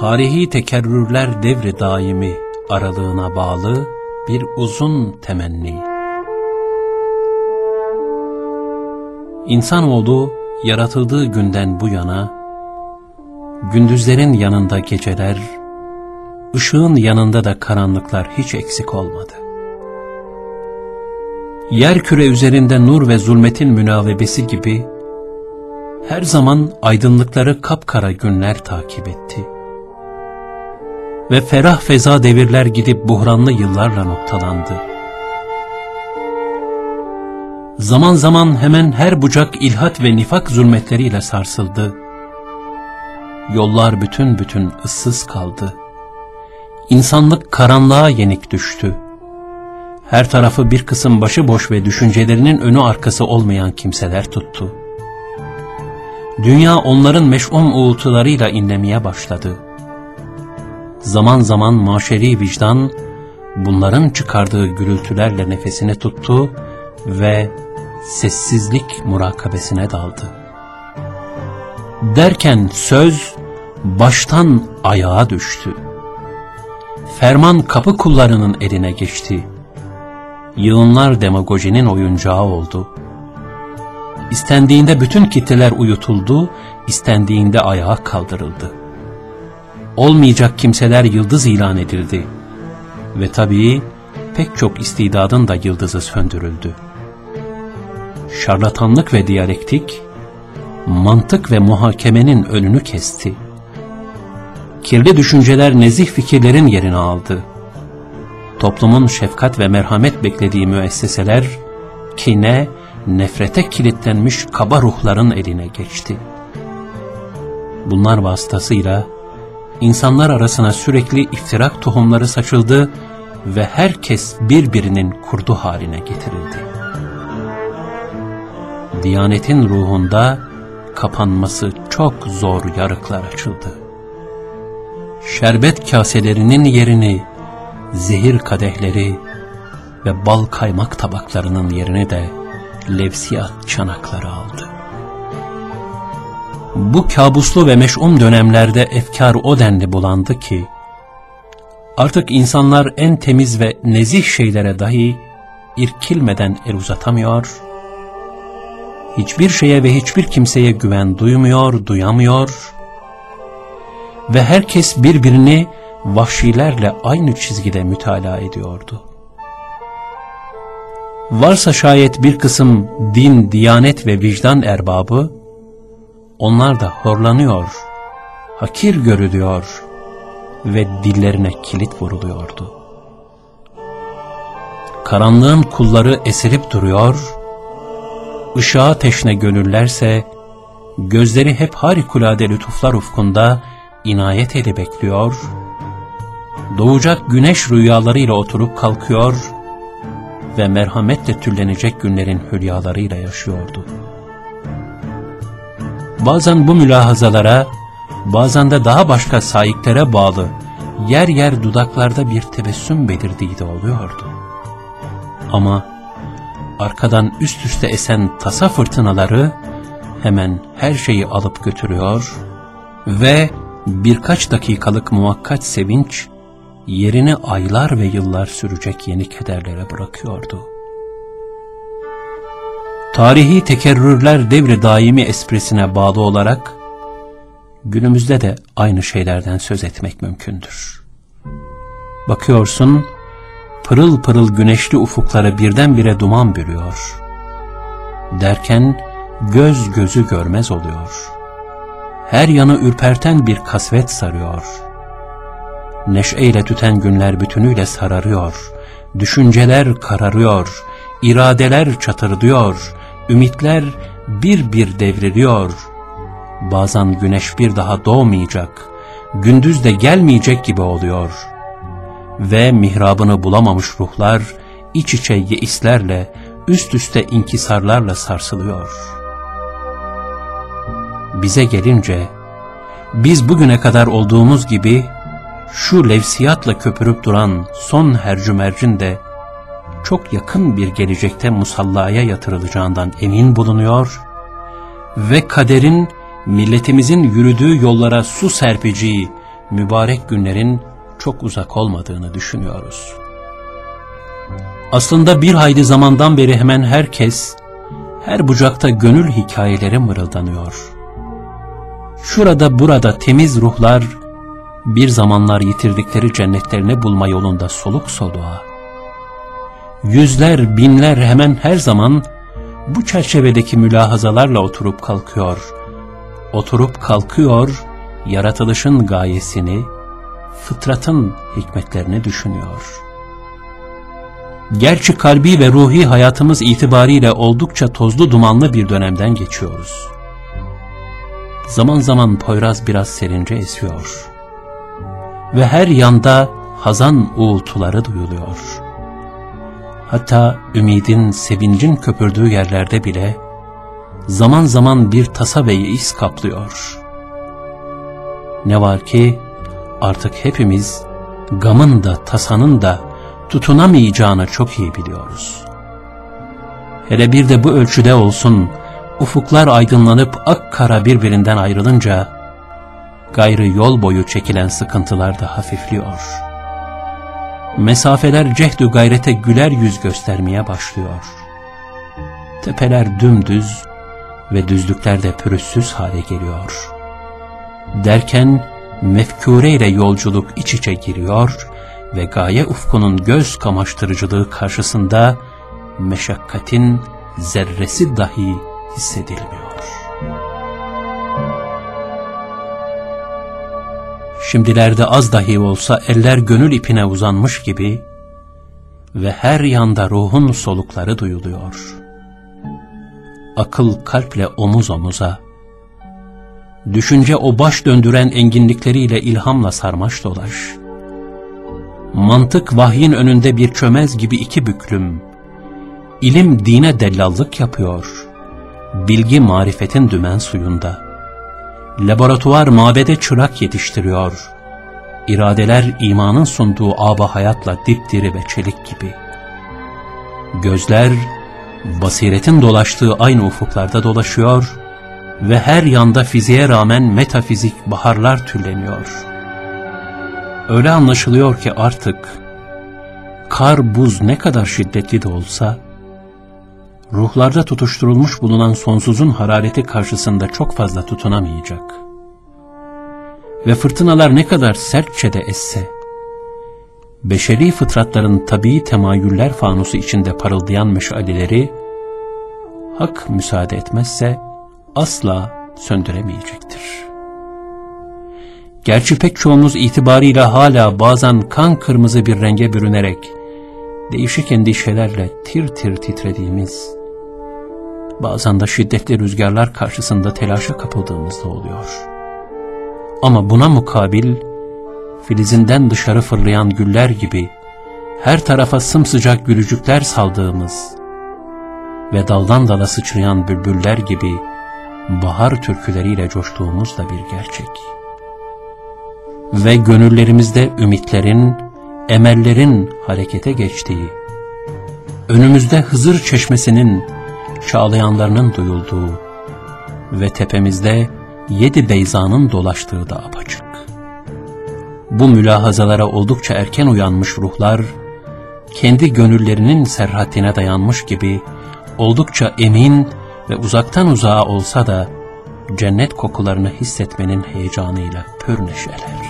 tarihi tekerrürler devri daimi aralığına bağlı bir uzun temenni. İnsanoğlu yaratıldığı günden bu yana, gündüzlerin yanında geceler, ışığın yanında da karanlıklar hiç eksik olmadı. Yer küre üzerinde nur ve zulmetin münavebesi gibi, her zaman aydınlıkları kapkara günler takip etti. Ve ferah feza devirler gidip buhranlı yıllarla noktalandı. Zaman zaman hemen her bucak ilhat ve nifak zulmetleriyle sarsıldı. Yollar bütün bütün ıssız kaldı. İnsanlık karanlığa yenik düştü. Her tarafı bir kısım başıboş ve düşüncelerinin önü arkası olmayan kimseler tuttu. Dünya onların meş'um uğultularıyla inlemeye başladı. Zaman zaman maşeri vicdan bunların çıkardığı gürültülerle nefesini tuttu ve sessizlik murakabesine daldı. Derken söz baştan ayağa düştü. Ferman kapı kullarının eline geçti. Yığınlar demagojinin oyuncağı oldu. İstendiğinde bütün kitleler uyutuldu, istendiğinde ayağa kaldırıldı. Olmayacak kimseler yıldız ilan edildi. Ve tabii pek çok istidadın da yıldızı söndürüldü. Şarlatanlık ve diyalektik, mantık ve muhakemenin önünü kesti. Kirli düşünceler nezih fikirlerin yerini aldı. Toplumun şefkat ve merhamet beklediği müesseseler, kine, nefrete kilitlenmiş kaba ruhların eline geçti. Bunlar vasıtasıyla insanlar arasına sürekli iftirak tohumları saçıldı ve herkes birbirinin kurdu haline getirildi. Diyanetin ruhunda kapanması çok zor yarıklar açıldı. Şerbet kaselerinin yerini, zehir kadehleri ve bal kaymak tabaklarının yerini de levsiyat çanakları aldı. Bu kabuslu ve meş'um dönemlerde efkar o denli bulandı ki, artık insanlar en temiz ve nezih şeylere dahi irkilmeden el uzatamıyor, hiçbir şeye ve hiçbir kimseye güven duymuyor, duyamıyor ve herkes birbirini vahşilerle aynı çizgide mütalaa ediyordu. Varsa şayet bir kısım din, diyanet ve vicdan erbabı, onlar da horlanıyor, hakir görülüyor ve dillerine kilit vuruluyordu. Karanlığın kulları esirip duruyor, ışığa teşne gönüllerse, gözleri hep harikulade lütuflar ufkunda inayet eli bekliyor, doğacak güneş rüyalarıyla oturup kalkıyor ve merhametle tüllenecek günlerin hülyalarıyla yaşıyordu. Bazen bu mülahazalara, bazen de daha başka sayiklere bağlı, yer yer dudaklarda bir tebessüm belirdiği de oluyordu. Ama arkadan üst üste esen tasa fırtınaları hemen her şeyi alıp götürüyor ve birkaç dakikalık muvakkat sevinç yerini aylar ve yıllar sürecek yeni kederlere bırakıyordu. Tarihi tekerrürler devri daimi esprisine bağlı olarak günümüzde de aynı şeylerden söz etmek mümkündür. Bakıyorsun, pırıl pırıl güneşli ufuklara birdenbire duman bürüyor. Derken göz gözü görmez oluyor. Her yanı ürperten bir kasvet sarıyor. Neşeyle tüten günler bütünüyle sararıyor. Düşünceler kararıyor. iradeler çatırdıyor. Ümitler bir bir devriliyor. Bazen güneş bir daha doğmayacak. Gündüz de gelmeyecek gibi oluyor.'' ve mihrabını bulamamış ruhlar iç içe yeislerle, üst üste inkisarlarla sarsılıyor. Bize gelince, biz bugüne kadar olduğumuz gibi, şu levsiyatla köpürüp duran son hercümercin de, çok yakın bir gelecekte musallaya yatırılacağından emin bulunuyor ve kaderin milletimizin yürüdüğü yollara su serpeceği mübarek günlerin çok uzak olmadığını düşünüyoruz. Aslında bir hayli zamandan beri hemen herkes, her bucakta gönül hikayeleri mırıldanıyor. Şurada burada temiz ruhlar, bir zamanlar yitirdikleri cennetlerini bulma yolunda soluk soluğa. Yüzler, binler hemen her zaman bu çerçevedeki mülahazalarla oturup kalkıyor. Oturup kalkıyor, yaratılışın gayesini, fıtratın hikmetlerini düşünüyor. Gerçi kalbi ve ruhi hayatımız itibariyle oldukça tozlu dumanlı bir dönemden geçiyoruz. Zaman zaman Poyraz biraz serince esiyor. Ve her yanda hazan uğultuları duyuluyor. Hatta ümidin, sevincin köpürdüğü yerlerde bile zaman zaman bir tasa ve yeis kaplıyor. Ne var ki artık hepimiz gamın da tasanın da tutunamayacağını çok iyi biliyoruz. Hele bir de bu ölçüde olsun, ufuklar aydınlanıp ak kara birbirinden ayrılınca, gayrı yol boyu çekilen sıkıntılar da hafifliyor. Mesafeler cehdü gayrete güler yüz göstermeye başlıyor. Tepeler dümdüz ve düzlükler de pürüzsüz hale geliyor. Derken mefkure ile yolculuk iç içe giriyor ve gaye ufkunun göz kamaştırıcılığı karşısında meşakkatin zerresi dahi hissedilmiyor. Şimdilerde az dahi olsa eller gönül ipine uzanmış gibi ve her yanda ruhun solukları duyuluyor. Akıl kalple omuz omuza, düşünce o baş döndüren enginlikleriyle ilhamla sarmaş dolaş, mantık vahyin önünde bir çömez gibi iki büklüm, ilim dine dellallık yapıyor, bilgi marifetin dümen suyunda, laboratuvar mabede çırak yetiştiriyor, iradeler imanın sunduğu aba hayatla dipdiri ve çelik gibi, gözler, basiretin dolaştığı aynı ufuklarda dolaşıyor ve her yanda fiziğe rağmen metafizik baharlar tülleniyor.'' Öyle anlaşılıyor ki artık kar buz ne kadar şiddetli de olsa ruhlarda tutuşturulmuş bulunan sonsuzun harareti karşısında çok fazla tutunamayacak. Ve fırtınalar ne kadar sertçe de esse, beşeri fıtratların tabii temayüller fanusu içinde parıldayan meşaleleri, hak müsaade etmezse asla söndüremeyecektir.'' Gerçi pek çoğumuz itibarıyla hala bazen kan kırmızı bir renge bürünerek, değişik endişelerle tir tir titrediğimiz, bazen de şiddetli rüzgarlar karşısında telaşa kapıldığımızda oluyor. Ama buna mukabil, filizinden dışarı fırlayan güller gibi, her tarafa sımsıcak gülücükler saldığımız ve daldan dala sıçrayan bülbüller gibi bahar türküleriyle coştuğumuz da bir gerçek.'' ve gönüllerimizde ümitlerin, emellerin harekete geçtiği, önümüzde Hızır çeşmesinin çağlayanlarının duyulduğu ve tepemizde yedi beyzanın dolaştığı da apaçık. Bu mülahazalara oldukça erken uyanmış ruhlar, kendi gönüllerinin serhatine dayanmış gibi oldukça emin ve uzaktan uzağa olsa da cennet kokularını hissetmenin heyecanıyla pür neşeler.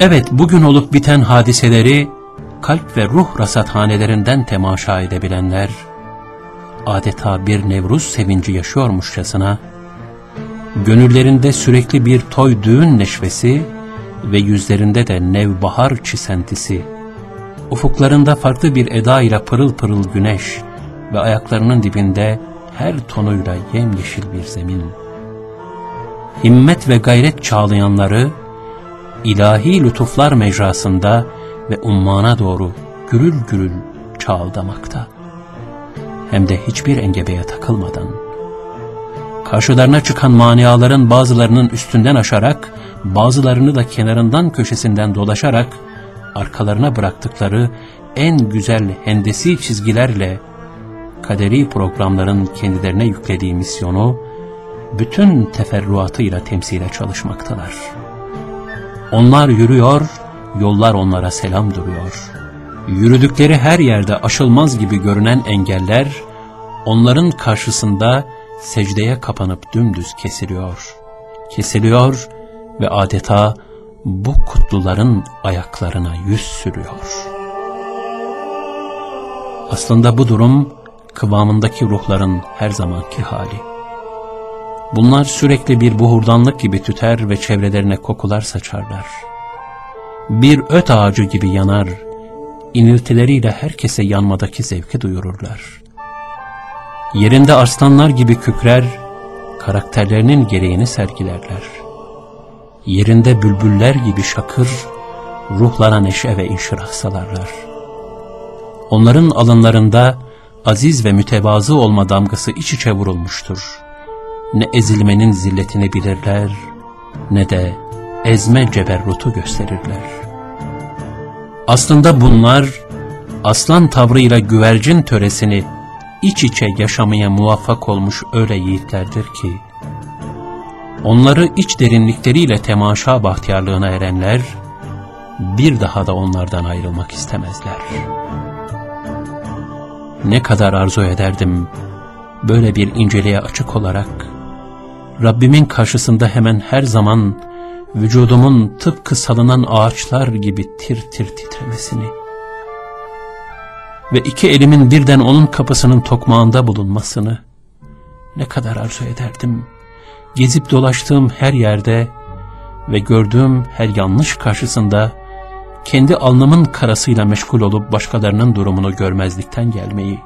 Evet bugün olup biten hadiseleri kalp ve ruh rasathanelerinden temaşa edebilenler, adeta bir Nevruz sevinci yaşıyormuşçasına, gönüllerinde sürekli bir toy düğün neşvesi ve yüzlerinde de nevbahar çisentisi, ufuklarında farklı bir eda ile pırıl pırıl güneş ve ayaklarının dibinde her tonuyla yemyeşil bir zemin. Himmet ve gayret çağlayanları, ilahi lütuflar mecrasında ve ummana doğru gürül gürül çağıldamakta. Hem de hiçbir engebeye takılmadan. Karşılarına çıkan maniaların bazılarının üstünden aşarak, bazılarını da kenarından köşesinden dolaşarak, arkalarına bıraktıkları en güzel hendesi çizgilerle kaderi programların kendilerine yüklediği misyonu bütün teferruatıyla temsile çalışmaktalar. Onlar yürüyor, yollar onlara selam duruyor. Yürüdükleri her yerde aşılmaz gibi görünen engeller, onların karşısında secdeye kapanıp dümdüz kesiliyor. Kesiliyor ve adeta bu kutluların ayaklarına yüz sürüyor. Aslında bu durum kıvamındaki ruhların her zamanki hali. Bunlar sürekli bir buhurdanlık gibi tüter ve çevrelerine kokular saçarlar. Bir öt ağacı gibi yanar, iniltileriyle herkese yanmadaki zevki duyururlar. Yerinde arslanlar gibi kükrer, karakterlerinin gereğini sergilerler. Yerinde bülbüller gibi şakır, ruhlara neşe ve inşirah salarlar. Onların alınlarında aziz ve mütevazı olma damgası iç içe vurulmuştur. Ne ezilmenin zilletini bilirler, ne de ezme ceberrutu gösterirler. Aslında bunlar, aslan tavrıyla güvercin töresini iç içe yaşamaya muvaffak olmuş öyle yiğitlerdir ki, onları iç derinlikleriyle temaşa bahtiyarlığına erenler, bir daha da onlardan ayrılmak istemezler.'' Ne kadar arzu ederdim böyle bir inceliğe açık olarak Rabbimin karşısında hemen her zaman vücudumun tıpkı salınan ağaçlar gibi tir tir titremesini ve iki elimin birden onun kapısının tokmağında bulunmasını ne kadar arzu ederdim. Gezip dolaştığım her yerde ve gördüğüm her yanlış karşısında kendi alnımın karasıyla meşgul olup başkalarının durumunu görmezlikten gelmeyi.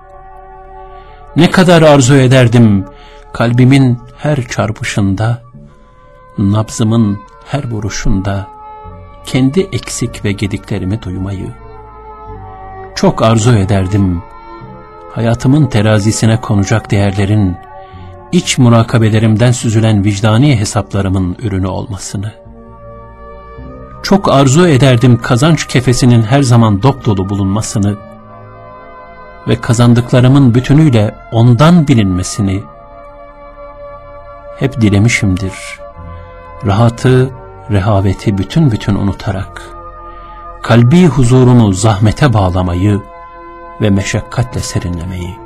Ne kadar arzu ederdim kalbimin her çarpışında, nabzımın her vuruşunda, kendi eksik ve gediklerimi duymayı. Çok arzu ederdim hayatımın terazisine konacak değerlerin, iç murakabelerimden süzülen vicdani hesaplarımın ürünü olmasını. Çok arzu ederdim kazanç kefesinin her zaman dop dolu bulunmasını ve kazandıklarımın bütünüyle ondan bilinmesini hep dilemişimdir. Rahatı, rehaveti bütün bütün unutarak, kalbi huzurumu zahmete bağlamayı ve meşakkatle serinlemeyi.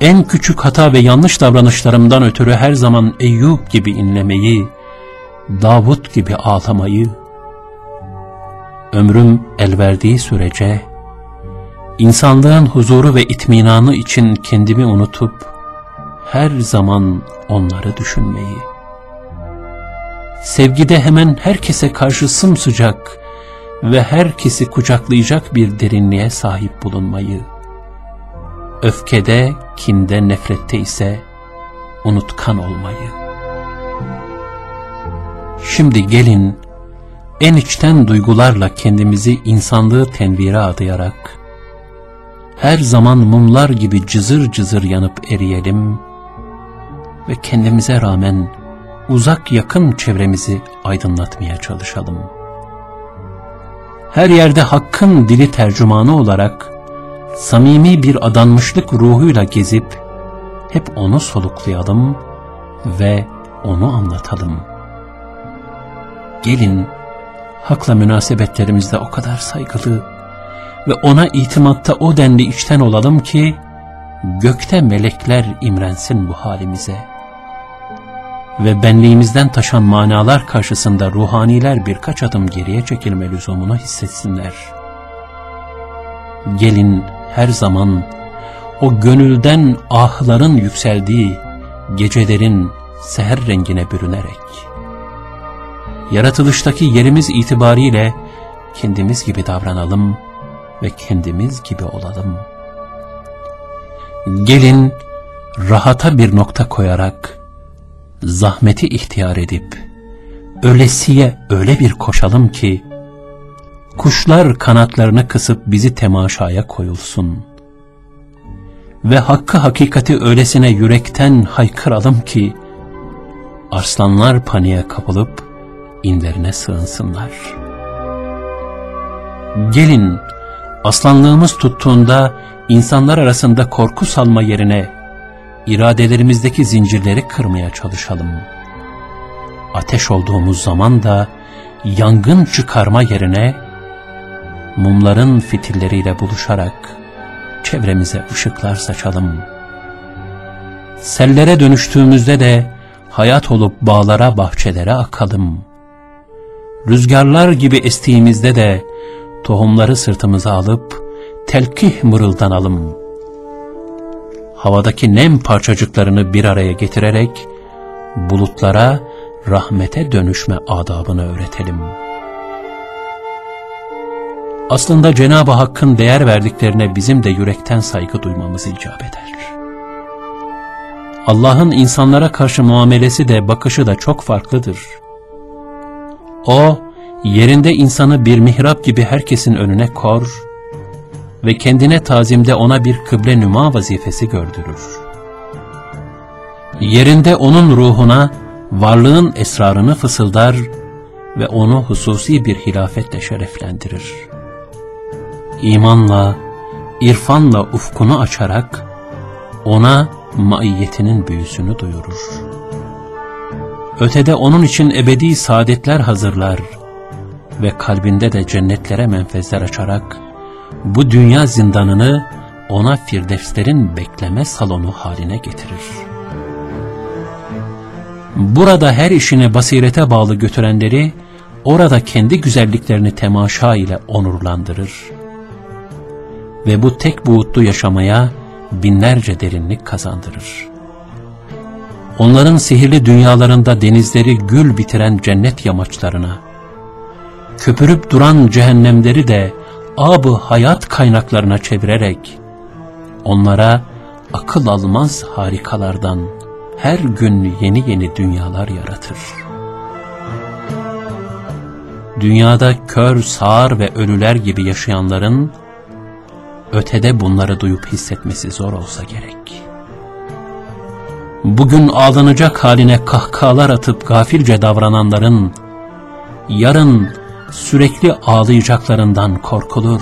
En küçük hata ve yanlış davranışlarımdan ötürü her zaman Eyüp gibi inlemeyi, Davut gibi ağlamayı, ömrüm el verdiği sürece, insanlığın huzuru ve itminanı için kendimi unutup, her zaman onları düşünmeyi, sevgide hemen herkese karşı sımsıcak ve herkesi kucaklayacak bir derinliğe sahip bulunmayı, öfkede, kinde, nefrette ise unutkan olmayı, Şimdi gelin en içten duygularla kendimizi insanlığı tenvire adayarak her zaman mumlar gibi cızır cızır yanıp eriyelim ve kendimize rağmen uzak yakın çevremizi aydınlatmaya çalışalım. Her yerde hakkın dili tercümanı olarak samimi bir adanmışlık ruhuyla gezip hep onu soluklayalım ve onu anlatalım.'' gelin hakla münasebetlerimizde o kadar saygılı ve ona itimatta o denli içten olalım ki gökte melekler imrensin bu halimize ve benliğimizden taşan manalar karşısında ruhaniler birkaç adım geriye çekilme lüzumunu hissetsinler. Gelin her zaman o gönülden ahların yükseldiği gecelerin seher rengine bürünerek yaratılıştaki yerimiz itibariyle kendimiz gibi davranalım ve kendimiz gibi olalım. Gelin rahata bir nokta koyarak zahmeti ihtiyar edip ölesiye öyle bir koşalım ki kuşlar kanatlarını kısıp bizi temaşaya koyulsun. Ve hakkı hakikati öylesine yürekten haykıralım ki arslanlar paniğe kapılıp inlerine sığınsınlar. Gelin, aslanlığımız tuttuğunda insanlar arasında korku salma yerine iradelerimizdeki zincirleri kırmaya çalışalım. Ateş olduğumuz zaman da yangın çıkarma yerine mumların fitilleriyle buluşarak çevremize ışıklar saçalım. Sellere dönüştüğümüzde de hayat olup bağlara bahçelere akalım. Rüzgarlar gibi estiğimizde de tohumları sırtımıza alıp telkih mırıldanalım. Havadaki nem parçacıklarını bir araya getirerek bulutlara rahmete dönüşme adabını öğretelim. Aslında Cenab-ı Hakk'ın değer verdiklerine bizim de yürekten saygı duymamız icap eder. Allah'ın insanlara karşı muamelesi de bakışı da çok farklıdır. O, yerinde insanı bir mihrap gibi herkesin önüne kor ve kendine tazimde ona bir kıble nüma vazifesi gördürür. Yerinde onun ruhuna varlığın esrarını fısıldar ve onu hususi bir hilafetle şereflendirir. İmanla, irfanla ufkunu açarak ona maiyetinin büyüsünü duyurur. Ötede onun için ebedi saadetler hazırlar ve kalbinde de cennetlere menfezler açarak bu dünya zindanını ona firdevslerin bekleme salonu haline getirir. Burada her işini basirete bağlı götürenleri, orada kendi güzelliklerini temaşa ile onurlandırır. Ve bu tek buğutlu yaşamaya binlerce derinlik kazandırır. Onların sihirli dünyalarında denizleri gül bitiren cennet yamaçlarına, köpürüp duran cehennemleri de abı hayat kaynaklarına çevirerek, onlara akıl almaz harikalardan her gün yeni yeni dünyalar yaratır. Dünyada kör, sağır ve ölüler gibi yaşayanların, ötede bunları duyup hissetmesi zor olsa gerek. Bugün ağlanacak haline kahkahalar atıp gafilce davrananların, yarın sürekli ağlayacaklarından korkulur.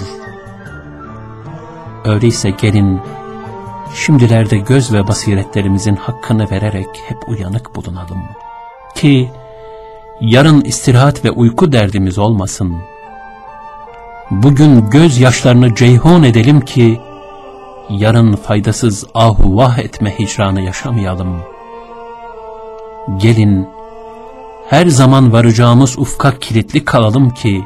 Öyleyse gelin, şimdilerde göz ve basiretlerimizin hakkını vererek hep uyanık bulunalım. Ki, yarın istirahat ve uyku derdimiz olmasın. Bugün göz yaşlarını ceyhun edelim ki, yarın faydasız ahu vah etme hicranı yaşamayalım. Gelin, her zaman varacağımız ufka kilitli kalalım ki,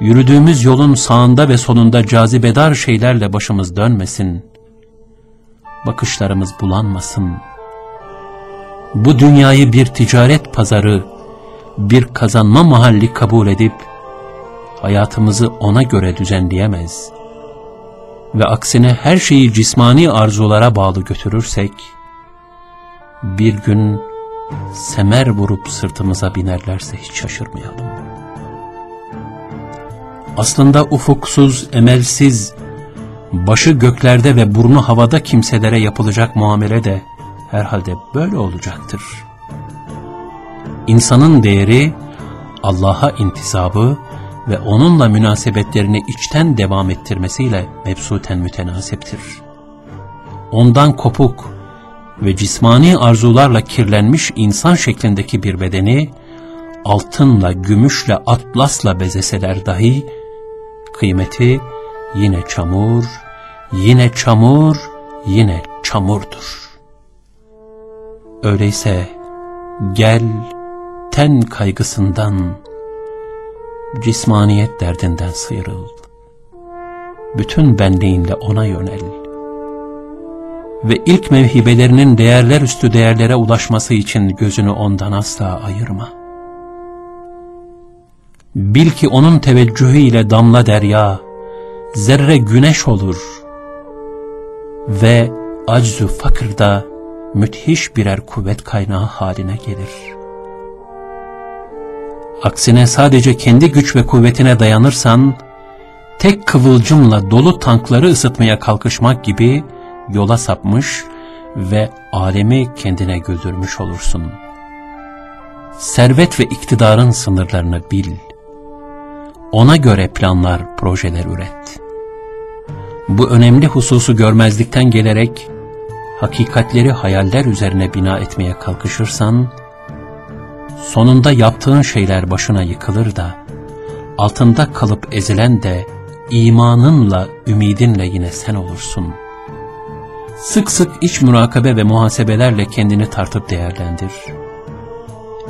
yürüdüğümüz yolun sağında ve solunda cazibedar şeylerle başımız dönmesin, bakışlarımız bulanmasın. Bu dünyayı bir ticaret pazarı, bir kazanma mahalli kabul edip, hayatımızı ona göre düzenleyemez ve aksine her şeyi cismani arzulara bağlı götürürsek, bir gün semer vurup sırtımıza binerlerse hiç şaşırmayalım. Aslında ufuksuz, emelsiz, başı göklerde ve burnu havada kimselere yapılacak muamele de herhalde böyle olacaktır. İnsanın değeri, Allah'a intisabı ve onunla münasebetlerini içten devam ettirmesiyle mebsuten mütenaseptir. Ondan kopuk, ve cismani arzularla kirlenmiş insan şeklindeki bir bedeni, altınla, gümüşle, atlasla bezeseler dahi, kıymeti yine çamur, yine çamur, yine çamurdur. Öyleyse gel ten kaygısından, cismaniyet derdinden sıyrıl. Bütün benliğinle ona yönel ve ilk mevhibelerinin değerler üstü değerlere ulaşması için gözünü ondan asla ayırma. Bil ki onun teveccühü ile damla derya, zerre güneş olur ve aczu fakırda müthiş birer kuvvet kaynağı haline gelir. Aksine sadece kendi güç ve kuvvetine dayanırsan, tek kıvılcımla dolu tankları ısıtmaya kalkışmak gibi, yola sapmış ve alemi kendine güldürmüş olursun. Servet ve iktidarın sınırlarını bil. Ona göre planlar, projeler üret. Bu önemli hususu görmezlikten gelerek, hakikatleri hayaller üzerine bina etmeye kalkışırsan, sonunda yaptığın şeyler başına yıkılır da, altında kalıp ezilen de imanınla, ümidinle yine sen olursun. Sık sık iç murakabe ve muhasebelerle kendini tartıp değerlendir.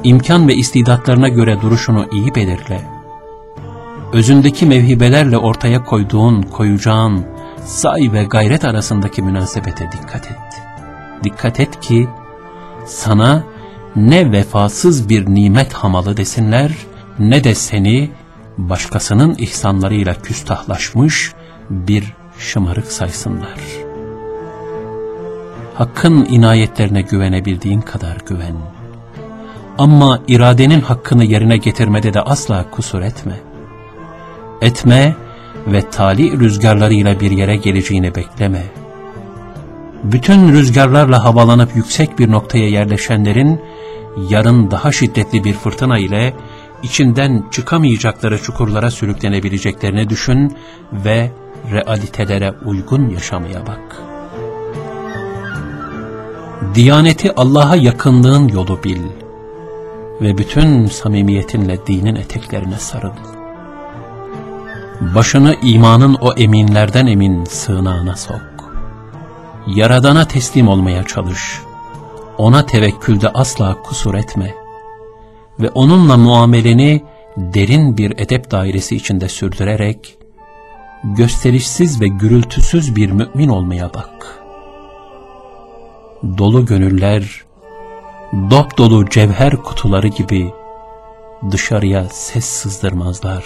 İmkan ve istidatlarına göre duruşunu iyi belirle. Özündeki mevhibelerle ortaya koyduğun, koyacağın, say ve gayret arasındaki münasebete dikkat et. Dikkat et ki, sana ne vefasız bir nimet hamalı desinler, ne de seni başkasının ihsanlarıyla küstahlaşmış bir şımarık saysınlar. Hakkın inayetlerine güvenebildiğin kadar güven. Ama iradenin hakkını yerine getirmede de asla kusur etme. Etme ve tali rüzgarlarıyla bir yere geleceğini bekleme. Bütün rüzgarlarla havalanıp yüksek bir noktaya yerleşenlerin yarın daha şiddetli bir fırtına ile içinden çıkamayacakları çukurlara sürüklenebileceklerini düşün ve realitelere uygun yaşamaya bak. Diyaneti Allah'a yakınlığın yolu bil ve bütün samimiyetinle dinin eteklerine sarıl. Başını imanın o eminlerden emin sığınağına sok. Yaradana teslim olmaya çalış. Ona tevekkülde asla kusur etme ve onunla muameleni derin bir edep dairesi içinde sürdürerek gösterişsiz ve gürültüsüz bir mümin olmaya bak. Dolu gönüller, dop dolu cevher kutuları gibi dışarıya ses sızdırmazlar.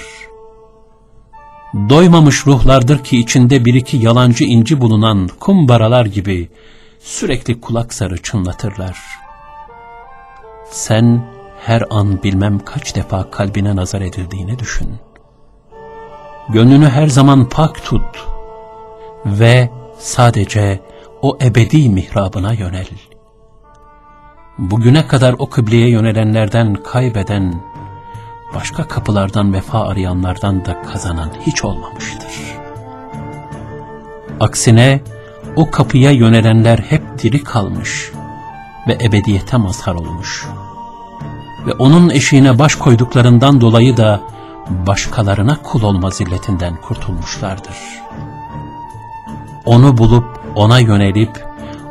Doymamış ruhlardır ki içinde bir iki yalancı inci bulunan kumbaralar gibi sürekli kulak sarı çınlatırlar. Sen her an bilmem kaç defa kalbine nazar edildiğini düşün. Gönlünü her zaman pak tut ve sadece o ebedi mihrabına yönel. Bugüne kadar o kıbleye yönelenlerden kaybeden, başka kapılardan vefa arayanlardan da kazanan hiç olmamıştır. Aksine o kapıya yönelenler hep diri kalmış ve ebediyete mazhar olmuş ve onun eşiğine baş koyduklarından dolayı da başkalarına kul olma zilletinden kurtulmuşlardır. Onu bulup ona yönelip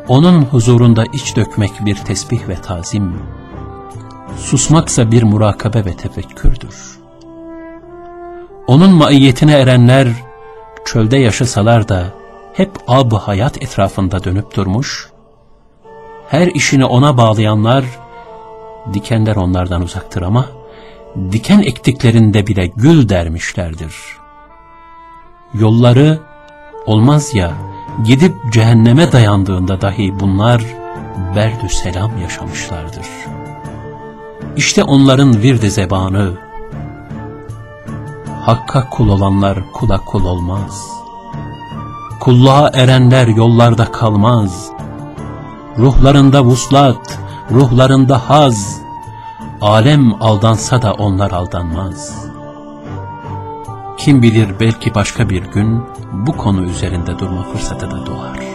onun huzurunda iç dökmek bir tesbih ve tazim, susmaksa bir murakabe ve tefekkürdür. Onun maiyetine erenler çölde yaşasalar da hep ab hayat etrafında dönüp durmuş, her işini ona bağlayanlar dikenler onlardan uzaktır ama diken ektiklerinde bile gül dermişlerdir. Yolları olmaz ya gidip cehenneme dayandığında dahi bunlar berdü selam yaşamışlardır. İşte onların virde zebanı, Hakka kul olanlar kula kul olmaz. Kulluğa erenler yollarda kalmaz. Ruhlarında vuslat, ruhlarında haz, alem aldansa da onlar aldanmaz. Kim bilir belki başka bir gün bu konu üzerinde durma fırsatı da doğar.